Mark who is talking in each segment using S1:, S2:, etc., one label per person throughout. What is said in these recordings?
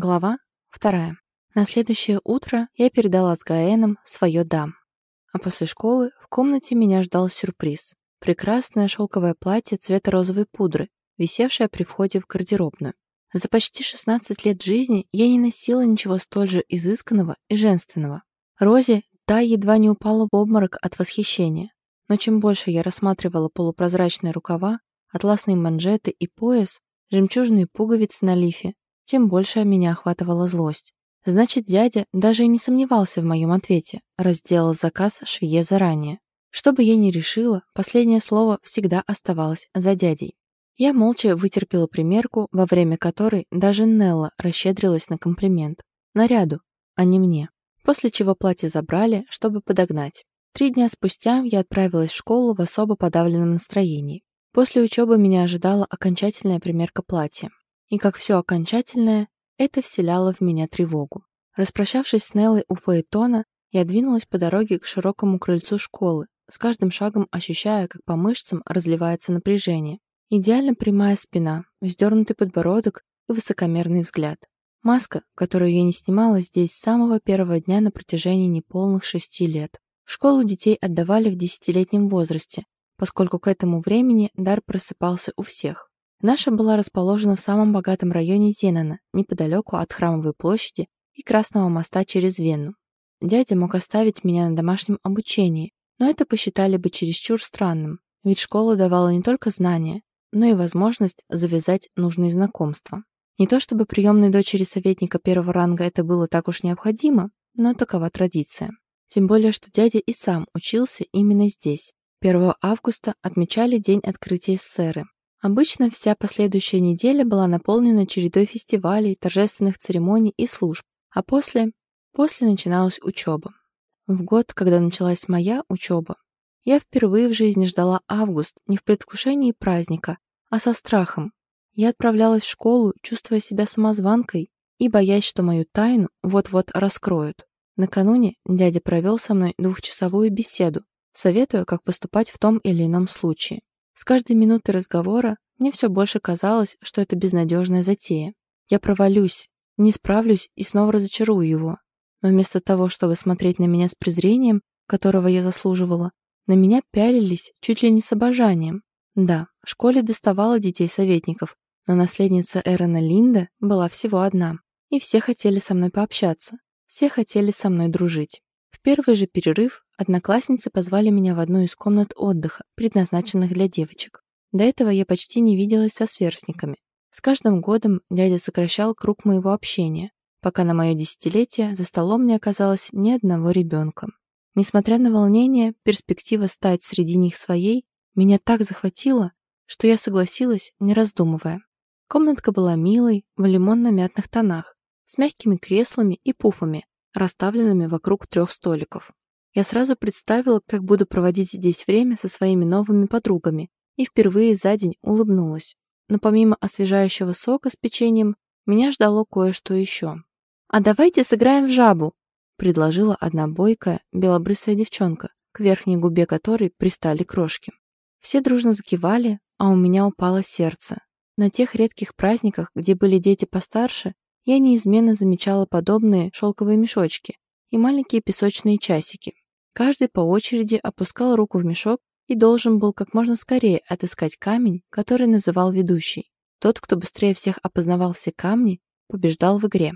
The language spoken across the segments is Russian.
S1: Глава вторая. На следующее утро я передала с Гаэном свое «да». А после школы в комнате меня ждал сюрприз. Прекрасное шелковое платье цвета розовой пудры, висевшее при входе в гардеробную. За почти 16 лет жизни я не носила ничего столь же изысканного и женственного. Розе та едва не упала в обморок от восхищения. Но чем больше я рассматривала полупрозрачные рукава, атласные манжеты и пояс, жемчужные пуговицы на лифе, тем больше меня охватывала злость. Значит, дядя даже и не сомневался в моем ответе, раз заказ швее заранее. Что бы я ни решила, последнее слово всегда оставалось за дядей. Я молча вытерпела примерку, во время которой даже Нелла расщедрилась на комплимент. Наряду, а не мне. После чего платье забрали, чтобы подогнать. Три дня спустя я отправилась в школу в особо подавленном настроении. После учебы меня ожидала окончательная примерка платья. И как все окончательное, это вселяло в меня тревогу. Распрощавшись с Неллой у Фаэтона, я двинулась по дороге к широкому крыльцу школы, с каждым шагом ощущая, как по мышцам разливается напряжение. Идеально прямая спина, вздернутый подбородок и высокомерный взгляд. Маска, которую я не снимала здесь с самого первого дня на протяжении неполных шести лет. В школу детей отдавали в десятилетнем возрасте, поскольку к этому времени дар просыпался у всех. Наша была расположена в самом богатом районе Зенона, неподалеку от Храмовой площади и Красного моста через Вену. Дядя мог оставить меня на домашнем обучении, но это посчитали бы чересчур странным, ведь школа давала не только знания, но и возможность завязать нужные знакомства. Не то чтобы приемной дочери советника первого ранга это было так уж необходимо, но такова традиция. Тем более, что дядя и сам учился именно здесь. 1 августа отмечали день открытия СССР, Обычно вся последующая неделя была наполнена чередой фестивалей, торжественных церемоний и служб, а после... после начиналась учеба. В год, когда началась моя учеба, я впервые в жизни ждала август не в предвкушении праздника, а со страхом. Я отправлялась в школу, чувствуя себя самозванкой и боясь, что мою тайну вот-вот раскроют. Накануне дядя провел со мной двухчасовую беседу, советуя, как поступать в том или ином случае. С каждой минутой разговора мне все больше казалось, что это безнадежная затея. Я провалюсь, не справлюсь и снова разочарую его. Но вместо того, чтобы смотреть на меня с презрением, которого я заслуживала, на меня пялились чуть ли не с обожанием. Да, в школе доставало детей советников, но наследница Эрона Линда была всего одна. И все хотели со мной пообщаться, все хотели со мной дружить. В первый же перерыв одноклассницы позвали меня в одну из комнат отдыха, предназначенных для девочек. До этого я почти не виделась со сверстниками. С каждым годом дядя сокращал круг моего общения, пока на мое десятилетие за столом не оказалось ни одного ребенка. Несмотря на волнение, перспектива стать среди них своей меня так захватила, что я согласилась, не раздумывая. Комнатка была милой, в лимонно-мятных тонах, с мягкими креслами и пуфами, расставленными вокруг трех столиков. Я сразу представила, как буду проводить здесь время со своими новыми подругами, и впервые за день улыбнулась. Но помимо освежающего сока с печеньем, меня ждало кое-что еще. «А давайте сыграем в жабу!» — предложила одна бойкая, белобрысая девчонка, к верхней губе которой пристали крошки. Все дружно закивали, а у меня упало сердце. На тех редких праздниках, где были дети постарше, я неизменно замечала подобные шелковые мешочки и маленькие песочные часики. Каждый по очереди опускал руку в мешок и должен был как можно скорее отыскать камень, который называл ведущий. Тот, кто быстрее всех опознавал все камни, побеждал в игре.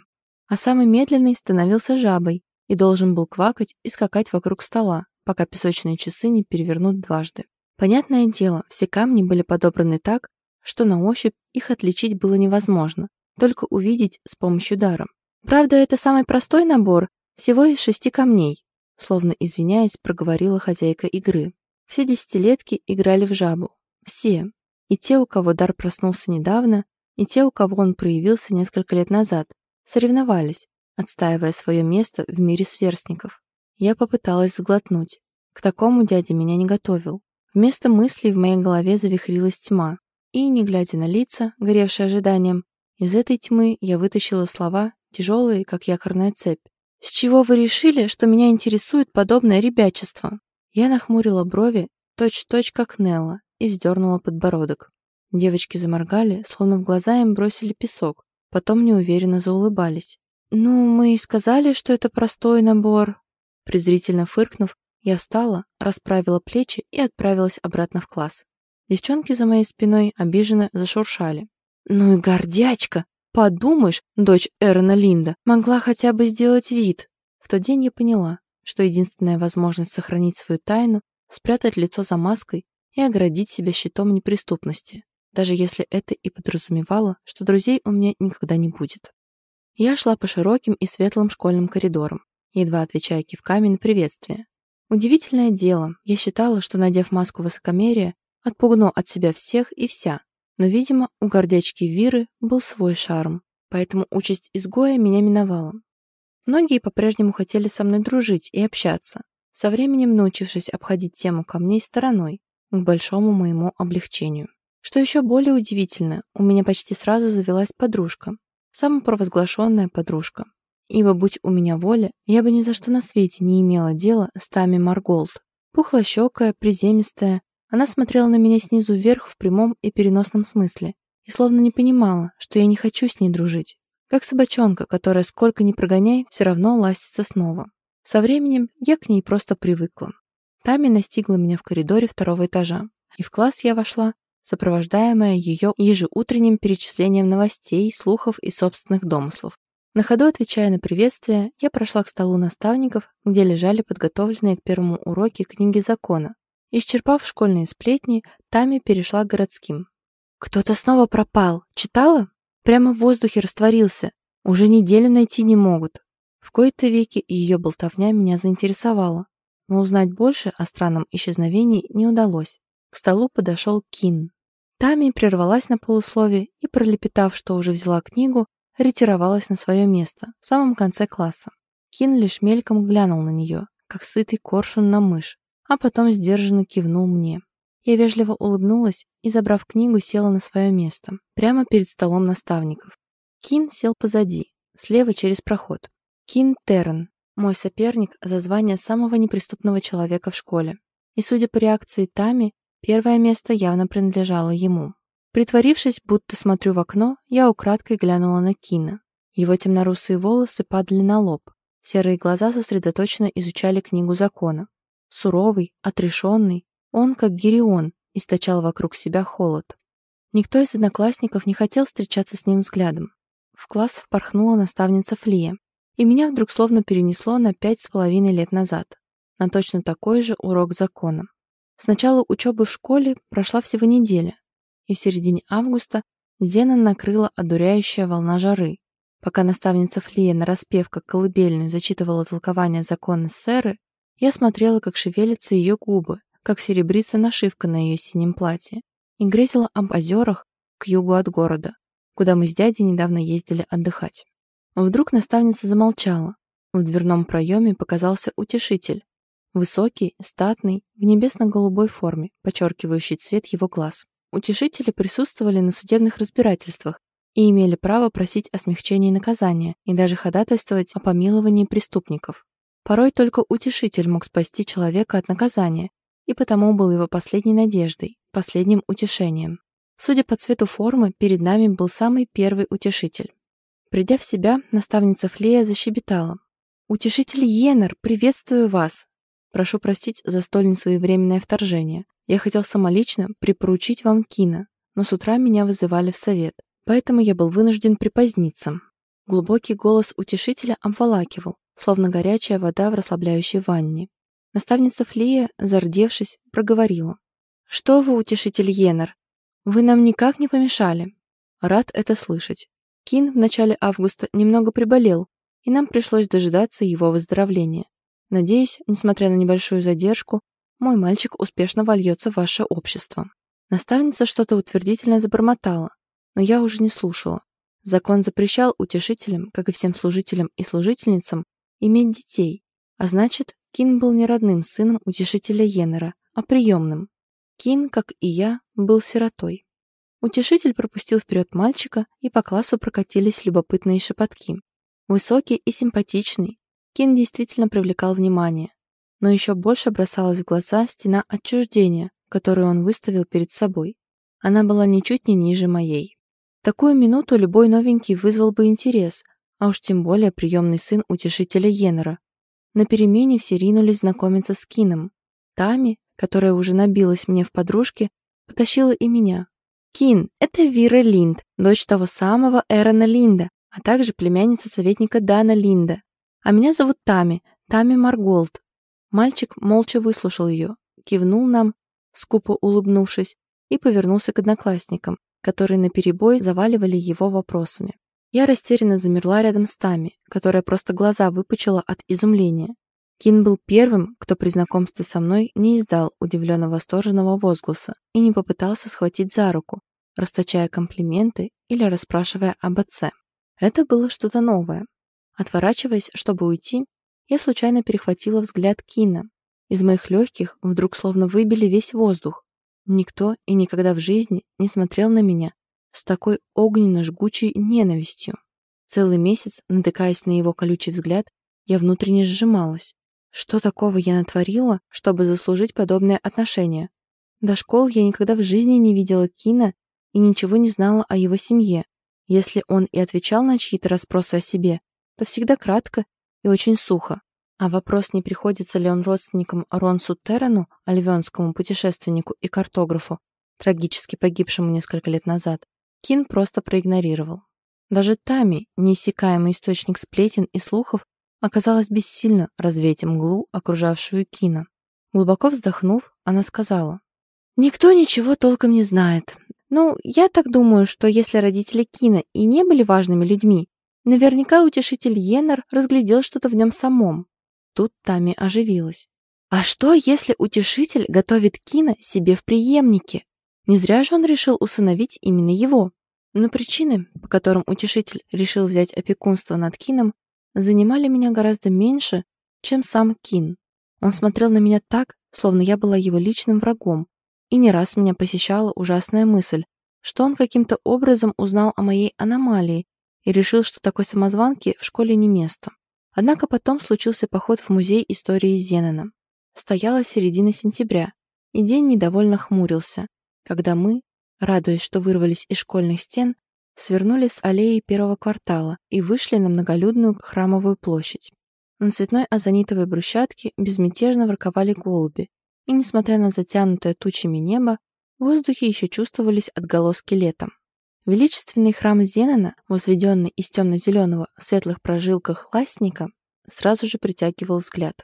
S1: А самый медленный становился жабой и должен был квакать и скакать вокруг стола, пока песочные часы не перевернут дважды. Понятное дело, все камни были подобраны так, что на ощупь их отличить было невозможно, только увидеть с помощью дара. Правда, это самый простой набор, всего из шести камней, словно извиняясь, проговорила хозяйка игры. Все десятилетки играли в жабу. Все. И те, у кого дар проснулся недавно, и те, у кого он проявился несколько лет назад, соревновались, отстаивая свое место в мире сверстников. Я попыталась сглотнуть. К такому дядя меня не готовил. Вместо мыслей в моей голове завихрилась тьма, и, не глядя на лица, горевшие ожиданием, из этой тьмы я вытащила слова, тяжелые, как якорная цепь. «С чего вы решили, что меня интересует подобное ребячество?» Я нахмурила брови, точь-точь как Нелла, и вздернула подбородок. Девочки заморгали, словно в глаза им бросили песок, потом неуверенно заулыбались. «Ну, мы и сказали, что это простой набор». Презрительно фыркнув, я встала, расправила плечи и отправилась обратно в класс. Девчонки за моей спиной обиженно зашуршали. «Ну и гордячка! Подумаешь, дочь Эрона Линда могла хотя бы сделать вид!» В тот день я поняла, что единственная возможность сохранить свою тайну — спрятать лицо за маской и оградить себя щитом неприступности, даже если это и подразумевало, что друзей у меня никогда не будет. Я шла по широким и светлым школьным коридорам, едва отвечая кивками на приветствие. Удивительное дело, я считала, что, надев маску высокомерия, отпугну от себя всех и вся, но, видимо, у гордячки Виры был свой шарм, поэтому участь изгоя меня миновала. Многие по-прежнему хотели со мной дружить и общаться, со временем научившись обходить тему камней стороной, к большому моему облегчению. Что еще более удивительно, у меня почти сразу завелась подружка, самопровозглашенная подружка, ибо, будь у меня воля, я бы ни за что на свете не имела дела с Тами Марголд. Пухлощекая, приземистая, она смотрела на меня снизу вверх в прямом и переносном смысле и словно не понимала, что я не хочу с ней дружить. Как собачонка, которая сколько ни прогоняй, все равно ластится снова. Со временем я к ней просто привыкла. Тами настигла меня в коридоре второго этажа, и в класс я вошла, сопровождаемая ее ежеутренним перечислением новостей, слухов и собственных домыслов. На ходу, отвечая на приветствие, я прошла к столу наставников, где лежали подготовленные к первому уроке книги закона. Исчерпав школьные сплетни, Тами перешла к городским. «Кто-то снова пропал. Читала? Прямо в воздухе растворился. Уже неделю найти не могут». В кои-то веки ее болтовня меня заинтересовала, но узнать больше о странном исчезновении не удалось. К столу подошел Кин. Тами прервалась на полуслове и, пролепетав, что уже взяла книгу, ретировалась на свое место, в самом конце класса. Кин лишь мельком глянул на нее, как сытый коршун на мышь, а потом сдержанно кивнул мне. Я вежливо улыбнулась и, забрав книгу, села на свое место, прямо перед столом наставников. Кин сел позади, слева через проход. Кин Террен, мой соперник за звание самого неприступного человека в школе. И, судя по реакции Тами, первое место явно принадлежало ему. Притворившись, будто смотрю в окно, я украдкой глянула на Кина. Его темнорусые волосы падали на лоб, серые глаза сосредоточенно изучали книгу закона. Суровый, отрешенный, он, как Гирион, источал вокруг себя холод. Никто из одноклассников не хотел встречаться с ним взглядом. В класс впорхнула наставница Флия, и меня вдруг словно перенесло на пять с половиной лет назад, на точно такой же урок закона. С начала учебы в школе прошла всего неделя, и в середине августа Зенон накрыла одуряющая волна жары. Пока наставница Флия нараспев как колыбельную зачитывала толкование закона Сэры, я смотрела, как шевелятся ее губы, как серебрится нашивка на ее синем платье, и грезила об озерах к югу от города, куда мы с дядей недавно ездили отдыхать. Вдруг наставница замолчала. В дверном проеме показался утешитель. Высокий, статный, в небесно-голубой форме, подчеркивающий цвет его глаз. Утешители присутствовали на судебных разбирательствах и имели право просить о смягчении наказания и даже ходатайствовать о помиловании преступников. Порой только утешитель мог спасти человека от наказания, и потому был его последней надеждой, последним утешением. Судя по цвету формы, перед нами был самый первый утешитель. Придя в себя, наставница Флея защебетала. «Утешитель Йеннер, приветствую вас! Прошу простить за столь несвоевременное вторжение. Я хотел самолично припоручить вам Кина, но с утра меня вызывали в совет, поэтому я был вынужден припоздниться». Глубокий голос утешителя обволакивал, словно горячая вода в расслабляющей ванне. Наставница Флея, зардевшись, проговорила. «Что вы, утешитель Йеннер? Вы нам никак не помешали». Рад это слышать. Кин в начале августа немного приболел, и нам пришлось дожидаться его выздоровления. Надеюсь, несмотря на небольшую задержку, мой мальчик успешно вольется в ваше общество. Наставница что-то утвердительно забормотала, но я уже не слушала. Закон запрещал утешителям, как и всем служителям и служительницам, иметь детей, а значит, Кин был не родным сыном утешителя Йеннера, а приемным. Кин, как и я, был сиротой. Утешитель пропустил вперед мальчика, и по классу прокатились любопытные шепотки. Высокий и симпатичный, Кин действительно привлекал внимание, но еще больше бросалась в глаза стена отчуждения, которую он выставил перед собой. Она была ничуть не ниже моей. такую минуту любой новенький вызвал бы интерес, а уж тем более приемный сын утешителя Йеннера. На перемене все ринулись знакомиться с Кином. Тами, которая уже набилась мне в подружке, потащила и меня. Кин — это Вира Линд, дочь того самого Эрона Линда, а также племянница советника Дана Линда. А меня зовут Тами, Тами Марголд. Мальчик молча выслушал ее, кивнул нам, скупо улыбнувшись, и повернулся к одноклассникам, которые наперебой заваливали его вопросами. Я растерянно замерла рядом с Тами, которая просто глаза выпучила от изумления. Кин был первым, кто при знакомстве со мной не издал удивленно восторженного возгласа и не попытался схватить за руку, расточая комплименты или расспрашивая об отце. Это было что-то новое. Отворачиваясь, чтобы уйти, я случайно перехватила взгляд Кина. Из моих легких вдруг словно выбили весь воздух. Никто и никогда в жизни не смотрел на меня с такой огненно-жгучей ненавистью. Целый месяц, натыкаясь на его колючий взгляд, я внутренне сжималась. Что такого я натворила, чтобы заслужить подобное отношение? До школы я никогда в жизни не видела Кина и ничего не знала о его семье. Если он и отвечал на чьи-то расспросы о себе, то всегда кратко и очень сухо. А вопрос, не приходится ли он родственником Ронсу Террену, альвионскому путешественнику и картографу, трагически погибшему несколько лет назад, Кин просто проигнорировал. Даже Тами, неиссякаемый источник сплетен и слухов, оказалась бессильно развеять мглу, окружавшую Кина. Глубоко вздохнув, она сказала, «Никто ничего толком не знает. Ну, я так думаю, что если родители Кина и не были важными людьми, наверняка утешитель Йеннер разглядел что-то в нем самом». Тут Тами оживилась. «А что, если утешитель готовит Кина себе в преемнике? Не зря же он решил усыновить именно его. Но причины, по которым утешитель решил взять опекунство над Кином, занимали меня гораздо меньше, чем сам Кин. Он смотрел на меня так, словно я была его личным врагом, и не раз меня посещала ужасная мысль, что он каким-то образом узнал о моей аномалии и решил, что такой самозванке в школе не место. Однако потом случился поход в музей истории Зенена. Стояла середина сентября, и день недовольно хмурился, когда мы, радуясь, что вырвались из школьных стен, свернули с аллеи первого квартала и вышли на многолюдную храмовую площадь. На цветной азонитовой брусчатке безмятежно ворковали голуби, и, несмотря на затянутое тучами небо, в воздухе еще чувствовались отголоски лета. Величественный храм Зенона, возведенный из темно-зеленого в светлых прожилках ластника, сразу же притягивал взгляд.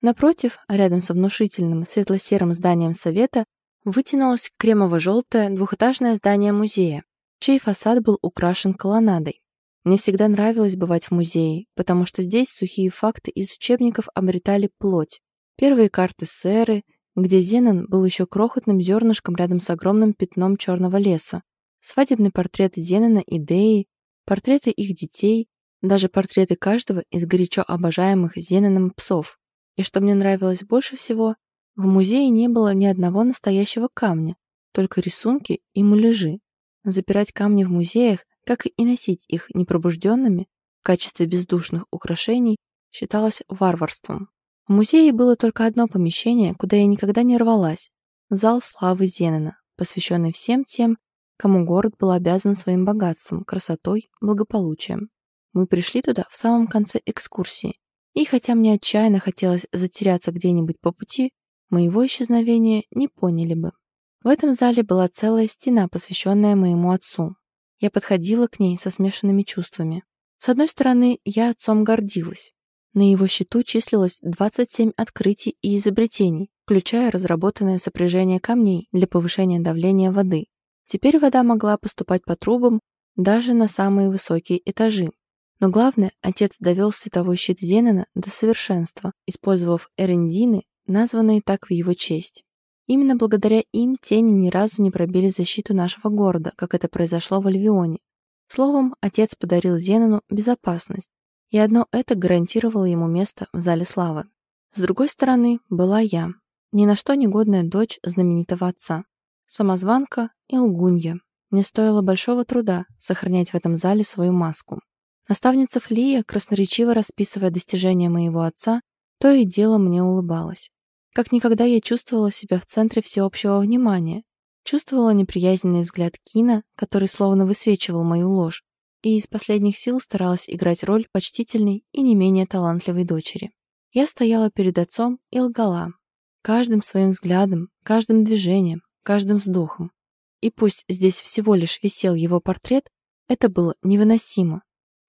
S1: Напротив, рядом со внушительным светло-серым зданием совета, вытянулось кремово-желтое двухэтажное здание музея, чей фасад был украшен колоннадой. Мне всегда нравилось бывать в музее, потому что здесь сухие факты из учебников обретали плоть. Первые карты сэры, где Зенон был еще крохотным зернышком рядом с огромным пятном черного леса, свадебный портрет Зенона и Деи, портреты их детей, даже портреты каждого из горячо обожаемых Зеноном псов. И что мне нравилось больше всего, в музее не было ни одного настоящего камня, только рисунки и муляжи. Запирать камни в музеях, как и носить их непробужденными в качестве бездушных украшений, считалось варварством. В музее было только одно помещение, куда я никогда не рвалась – зал славы Зенена, посвященный всем тем, кому город был обязан своим богатством, красотой, благополучием. Мы пришли туда в самом конце экскурсии, и хотя мне отчаянно хотелось затеряться где-нибудь по пути, моего исчезновения не поняли бы. В этом зале была целая стена, посвященная моему отцу. Я подходила к ней со смешанными чувствами. С одной стороны, я отцом гордилась. На его счету числилось 27 открытий и изобретений, включая разработанное сопряжение камней для повышения давления воды. Теперь вода могла поступать по трубам даже на самые высокие этажи. Но главное, отец довел световой щит Зенена до совершенства, использовав эрендины названные так в его честь. Именно благодаря им тени ни разу не пробили защиту нашего города, как это произошло в Альвионе. Словом, отец подарил Зенону безопасность, и одно это гарантировало ему место в Зале Славы. С другой стороны, была я, ни на что негодная дочь знаменитого отца. Самозванка и лгунья. Мне стоило большого труда сохранять в этом зале свою маску. Наставница Флия, красноречиво расписывая достижения моего отца, то и дело мне улыбалась. Как никогда я чувствовала себя в центре всеобщего внимания. Чувствовала неприязненный взгляд Кина, который словно высвечивал мою ложь, и из последних сил старалась играть роль почтительной и не менее талантливой дочери. Я стояла перед отцом и лгала. Каждым своим взглядом, каждым движением, каждым вздохом. И пусть здесь всего лишь висел его портрет, это было невыносимо.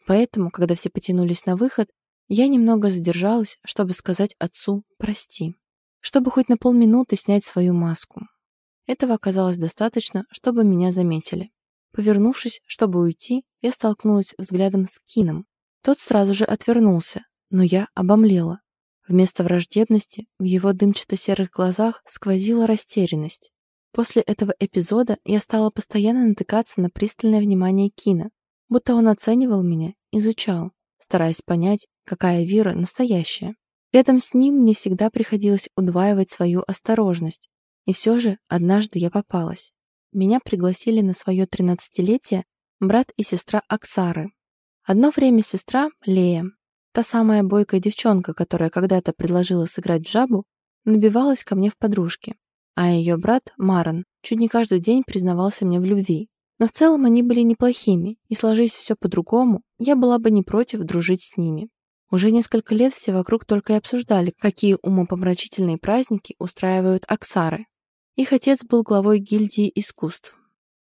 S1: Поэтому, когда все потянулись на выход, я немного задержалась, чтобы сказать отцу «прости», чтобы хоть на полминуты снять свою маску. Этого оказалось достаточно, чтобы меня заметили. Повернувшись, чтобы уйти, я столкнулась взглядом с Кином. Тот сразу же отвернулся, но я обомлела. Вместо враждебности в его дымчато-серых глазах сквозила растерянность. После этого эпизода я стала постоянно натыкаться на пристальное внимание Кина, будто он оценивал меня, изучал, стараясь понять, какая Вира настоящая. Рядом с ним мне всегда приходилось удваивать свою осторожность. И все же однажды я попалась. Меня пригласили на свое тринадцатилетие брат и сестра Аксары. Одно время сестра, Лея, та самая бойкая девчонка, которая когда-то предложила сыграть в жабу, набивалась ко мне в подружки. А ее брат, Маран, чуть не каждый день признавался мне в любви. Но в целом они были неплохими, и сложись все по-другому, я была бы не против дружить с ними. Уже несколько лет все вокруг только и обсуждали, какие умопомрачительные праздники устраивают Аксары. Их отец был главой гильдии искусств.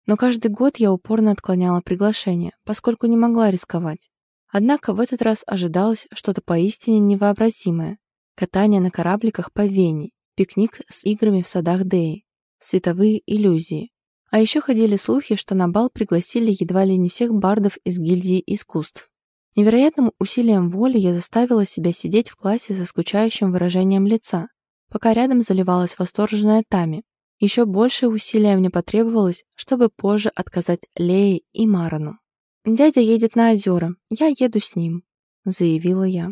S1: Но каждый год я упорно отклоняла приглашение, поскольку не могла рисковать. Однако в этот раз ожидалось что-то поистине невообразимое. Катание на корабликах по Вене, пикник с играми в садах Деи, световые иллюзии. А еще ходили слухи, что на бал пригласили едва ли не всех бардов из гильдии искусств. Невероятным усилием воли я заставила себя сидеть в классе со скучающим выражением лица, пока рядом заливалась восторженная Тами. Еще большее усилие мне потребовалось, чтобы позже отказать Лее и Марану. «Дядя едет на озера, я еду с ним», — заявила я.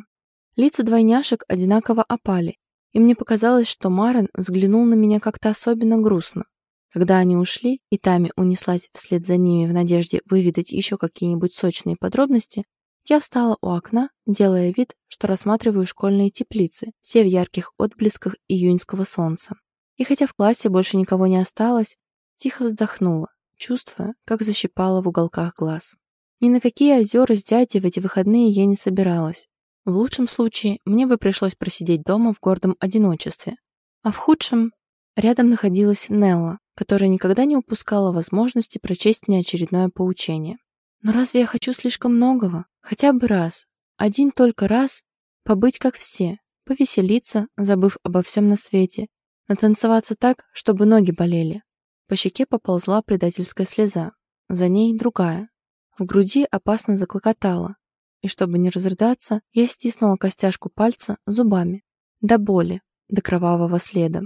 S1: Лица двойняшек одинаково опали, и мне показалось, что Маран взглянул на меня как-то особенно грустно. Когда они ушли, и Тами унеслась вслед за ними в надежде выведать еще какие-нибудь сочные подробности, я встала у окна, делая вид, что рассматриваю школьные теплицы, все в ярких отблесках июньского солнца. И хотя в классе больше никого не осталось, тихо вздохнула, чувствуя, как защипала в уголках глаз. Ни на какие озера с дядей в эти выходные я не собиралась. В лучшем случае мне бы пришлось просидеть дома в гордом одиночестве. А в худшем рядом находилась Нелла, которая никогда не упускала возможности прочесть мне очередное поучение. Но разве я хочу слишком многого? Хотя бы раз. Один только раз побыть как все, повеселиться, забыв обо всем на свете, натанцеваться так, чтобы ноги болели. По щеке поползла предательская слеза, за ней другая. В груди опасно заклокотала, и чтобы не разрыдаться, я стиснула костяшку пальца зубами. До боли, до кровавого следа.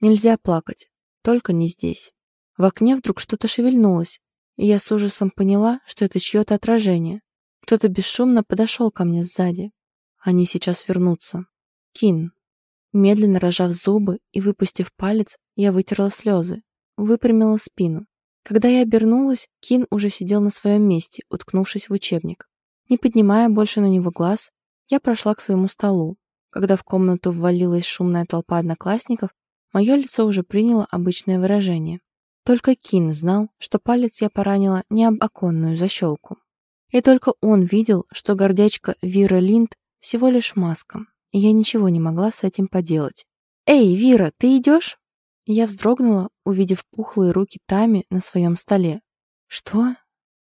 S1: Нельзя плакать, только не здесь. В окне вдруг что-то шевельнулось, и я с ужасом поняла, что это чье-то отражение. Кто-то бесшумно подошел ко мне сзади. Они сейчас вернутся. Кин. Медленно рожав зубы и выпустив палец, я вытерла слезы, выпрямила спину. Когда я обернулась, Кин уже сидел на своем месте, уткнувшись в учебник. Не поднимая больше на него глаз, я прошла к своему столу. Когда в комнату ввалилась шумная толпа одноклассников, мое лицо уже приняло обычное выражение. Только Кин знал, что палец я поранила не об оконную защелку. И только он видел, что гордячка Вира Линд всего лишь маска, и я ничего не могла с этим поделать. «Эй, Вира, ты идешь?» Я вздрогнула, увидев пухлые руки Тами на своем столе. «Что?»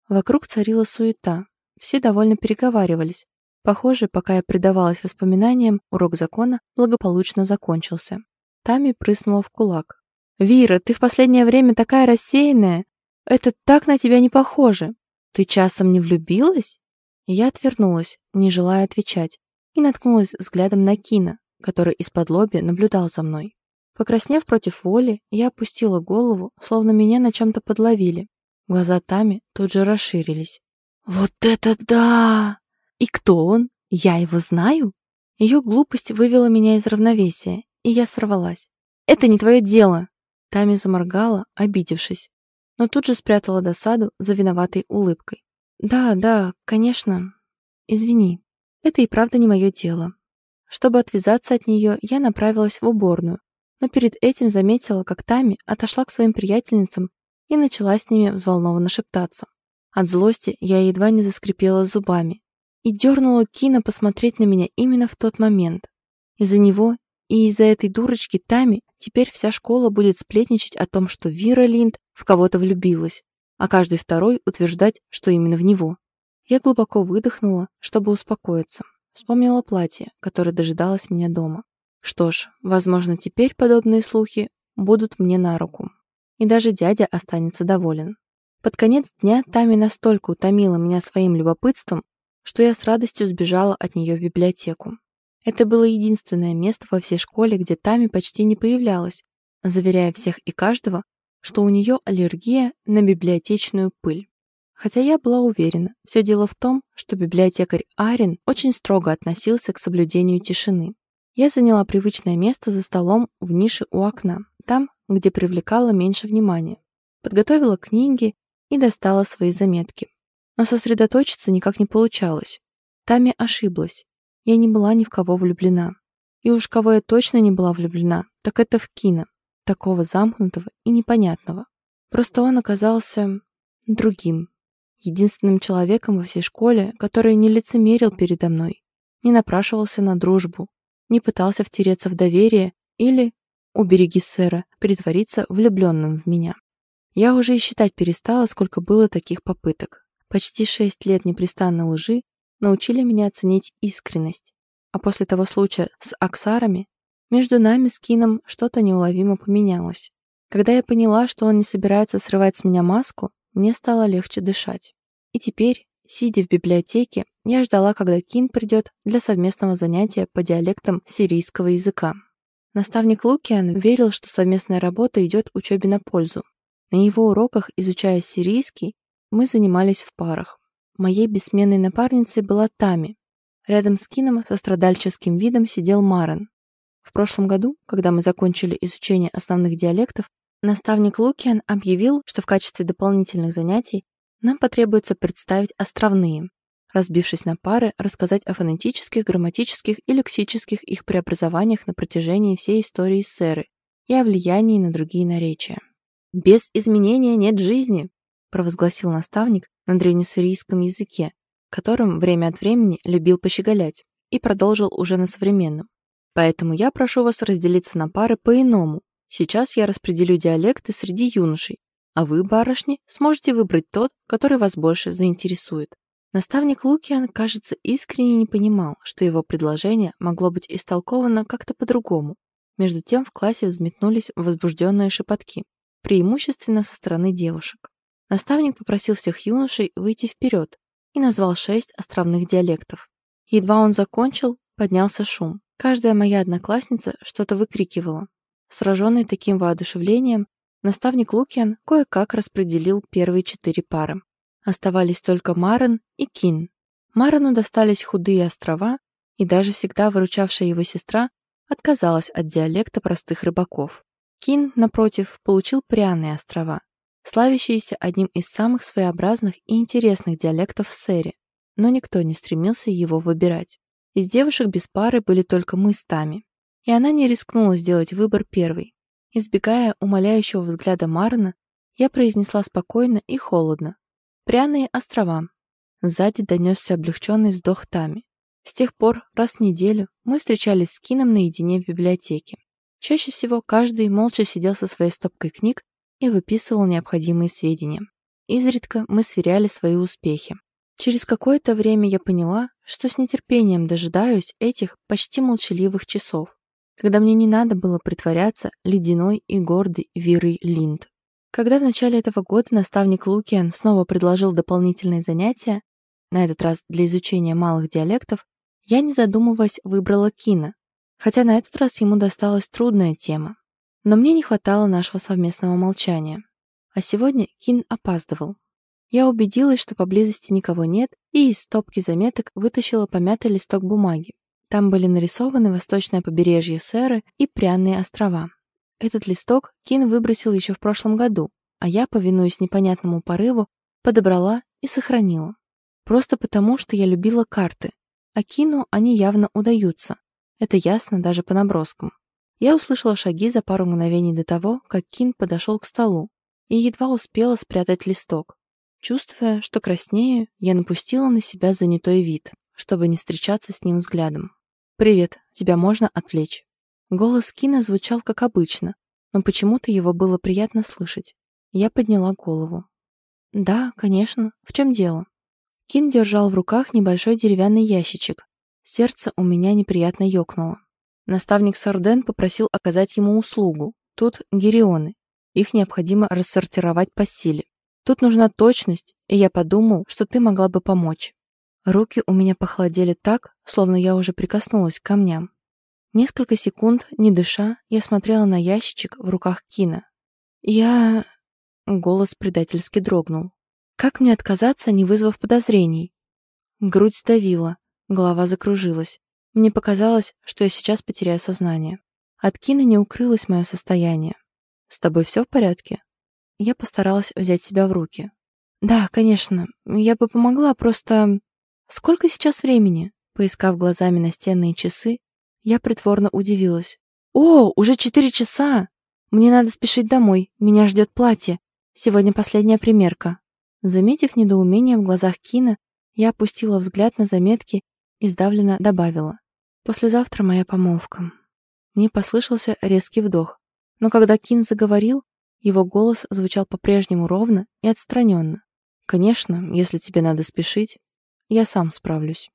S1: Вокруг царила суета. Все довольно переговаривались. Похоже, пока я предавалась воспоминаниям, урок закона благополучно закончился. Тами прыснула в кулак. «Вира, ты в последнее время такая рассеянная. Это так на тебя не похоже. Ты часом не влюбилась?» Я отвернулась, не желая отвечать, и наткнулась взглядом на Кина, который из-под лоби наблюдал за мной. Покраснев против воли, я опустила голову, словно меня на чем-то подловили. Глаза Тами тут же расширились. «Вот это да! И кто он? Я его знаю?» Ее глупость вывела меня из равновесия, и я сорвалась. «Это не твое дело!» Тами заморгала, обидевшись, но тут же спрятала досаду за виноватой улыбкой. «Да, да, конечно. Извини, это и правда не мое дело». Чтобы отвязаться от нее, я направилась в уборную, но перед этим заметила, как Тами отошла к своим приятельницам и начала с ними взволнованно шептаться. От злости я едва не заскрипела зубами и дернула Кина посмотреть на меня именно в тот момент. Из-за него и из-за этой дурочки Тами теперь вся школа будет сплетничать о том, что Вира Линд в кого-то влюбилась, а каждый второй утверждать, что именно в него. Я глубоко выдохнула, чтобы успокоиться. Вспомнила платье, которое дожидалось меня дома. Что ж, возможно, теперь подобные слухи будут мне на руку. И даже дядя останется доволен. Под конец дня Тами настолько утомила меня своим любопытством, что я с радостью сбежала от нее в библиотеку. Это было единственное место во всей школе, где Тами почти не появлялась, заверяя всех и каждого, что у нее аллергия на библиотечную пыль. Хотя я была уверена, все дело в том, что библиотекарь Арин очень строго относился к соблюдению тишины. Я заняла привычное место за столом в нише у окна, там, где привлекала меньше внимания. Подготовила книги и достала свои заметки. Но сосредоточиться никак не получалось. Тами ошиблась. Я не была ни в кого влюблена. И уж кого я точно не была влюблена, так это в Кина, такого замкнутого и непонятного. Просто он оказался другим. Единственным человеком во всей школе, который не лицемерил передо мной, не напрашивался на дружбу, не пытался втереться в доверие или, убереги сэра, притвориться влюбленным в меня. Я уже и считать перестала, сколько было таких попыток. Почти шесть лет непрестанной лжи научили меня оценить искренность. А после того случая с Аксарами между нами с Кином что-то неуловимо поменялось. Когда я поняла, что он не собирается срывать с меня маску, мне стало легче дышать. И теперь, сидя в библиотеке, я ждала, когда Кин придет для совместного занятия по диалектам сирийского языка. Наставник Лукиан верил, что совместная работа идет учебе на пользу. На его уроках, изучая сирийский, мы занимались в парах. Моей бессменной напарницей была Тами. Рядом с Кином со страдальческим видом сидел Марен. В прошлом году, когда мы закончили изучение основных диалектов, наставник Лукиан объявил, что в качестве дополнительных занятий нам потребуется представить островные, разбившись на пары, рассказать о фонетических, грамматических и лексических их преобразованиях на протяжении всей истории Сэры и о влиянии на другие наречия. «Без изменения нет жизни», провозгласил наставник на древнесирийском языке, которым время от времени любил пощеголять, и продолжил уже на современном. Поэтому я прошу вас разделиться на пары по-иному. Сейчас я распределю диалекты среди юношей, а вы, барышни, сможете выбрать тот, который вас больше заинтересует. Наставник Лукиан, кажется, искренне не понимал, что его предложение могло быть истолковано как-то по-другому. Между тем в классе взметнулись возбужденные шепотки, преимущественно со стороны девушек. Наставник попросил всех юношей выйти вперед и назвал шесть островных диалектов. Едва он закончил, поднялся шум. Каждая моя одноклассница что-то выкрикивала. Сраженный таким воодушевлением, наставник Лукиан кое-как распределил первые четыре пары. Оставались только Марен и Кин. Марену достались худые острова, и даже всегда выручавшая его сестра отказалась от диалекта простых рыбаков. Кин, напротив, получил пряные острова, славящиеся одним из самых своеобразных и интересных диалектов в Сэре, но никто не стремился его выбирать. Из девушек без пары были только мы с Тами, и она не рискнула сделать выбор первой. Избегая умоляющего взгляда Марна, я произнесла спокойно и холодно. «Пряные острова». Сзади донесся облегченный вздох Тами. С тех пор раз в неделю мы встречались с Кином наедине в библиотеке. Чаще всего каждый молча сидел со своей стопкой книг и выписывал необходимые сведения. Изредка мы сверяли свои успехи. Через какое-то время я поняла, что с нетерпением дожидаюсь этих почти молчаливых часов, когда мне не надо было притворяться ледяной и гордой Вирой Линд. Когда в начале этого года наставник Лукиан снова предложил дополнительные занятия, на этот раз для изучения малых диалектов, я, не задумываясь, выбрала кино, хотя на этот раз ему досталась трудная тема. Но мне не хватало нашего совместного молчания. А сегодня Кин опаздывал. Я убедилась, что поблизости никого нет, и из стопки заметок вытащила помятый листок бумаги. Там были нарисованы восточное побережье Сэры и пряные острова. Этот листок Кин выбросил еще в прошлом году, а я, повинуясь непонятному порыву, подобрала и сохранила. Просто потому, что я любила карты, а Кину они явно удаются. Это ясно даже по наброскам. Я услышала шаги за пару мгновений до того, как Кин подошел к столу, и едва успела спрятать листок. Чувствуя, что краснею, я напустила на себя занятой вид, чтобы не встречаться с ним взглядом. «Привет, тебя можно отвлечь?» Голос Кина звучал как обычно, но почему-то его было приятно слышать. Я подняла голову. «Да, конечно. В чем дело?» Кин держал в руках небольшой деревянный ящичек. Сердце у меня неприятно ёкнуло. Наставник Сарден попросил оказать ему услугу. Тут гирионы. Их необходимо рассортировать по силе. Тут нужна точность, и я подумал, что ты могла бы помочь. Руки у меня похолодели так, словно я уже прикоснулась к камням. Несколько секунд, не дыша, я смотрела на ящичек в руках Кина. Я... Голос предательски дрогнул. Как мне отказаться, не вызвав подозрений? Грудь сдавила, голова закружилась. Мне показалось, что я сейчас потеряю сознание. От Кина не укрылось мое состояние. «С тобой все в порядке?» Я постаралась взять себя в руки. «Да, конечно. Я бы помогла, просто...» «Сколько сейчас времени?» Поискав глазами настенные часы, я притворно удивилась. «О, уже четыре часа! Мне надо спешить домой, меня ждет платье. Сегодня последняя примерка». Заметив недоумение в глазах Кина, я опустила взгляд на заметки и сдавленно добавила. «Послезавтра моя помолвка». Мне послышался резкий вдох, но когда Кин заговорил, его голос звучал по-прежнему ровно и отстраненно. «Конечно, если тебе надо спешить, я сам справлюсь».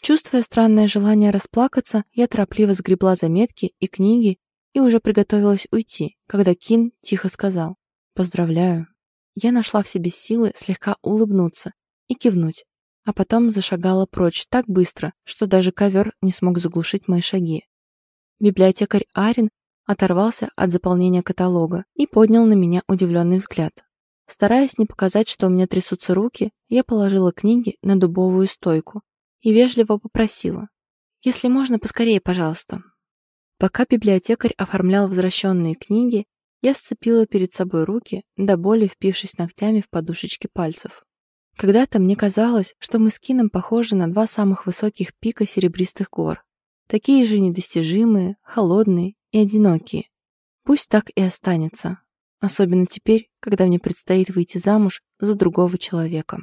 S1: Чувствуя странное желание расплакаться, я торопливо сгребла заметки и книги и уже приготовилась уйти, когда Кин тихо сказал «Поздравляю». Я нашла в себе силы слегка улыбнуться и кивнуть, а потом зашагала прочь так быстро, что даже ковер не смог заглушить мои шаги. Библиотекарь Арин оторвался от заполнения каталога и поднял на меня удивленный взгляд. Стараясь не показать, что у меня трясутся руки, я положила книги на дубовую стойку и вежливо попросила. «Если можно, поскорее, пожалуйста». Пока библиотекарь оформлял возвращенные книги, я сцепила перед собой руки, до боли впившись ногтями в подушечки пальцев. Когда-то мне казалось, что мы с Кином похожи на два самых высоких пика серебристых гор. Такие же недостижимые, холодные и одинокие. Пусть так и останется. Особенно теперь, когда мне предстоит выйти замуж за другого человека.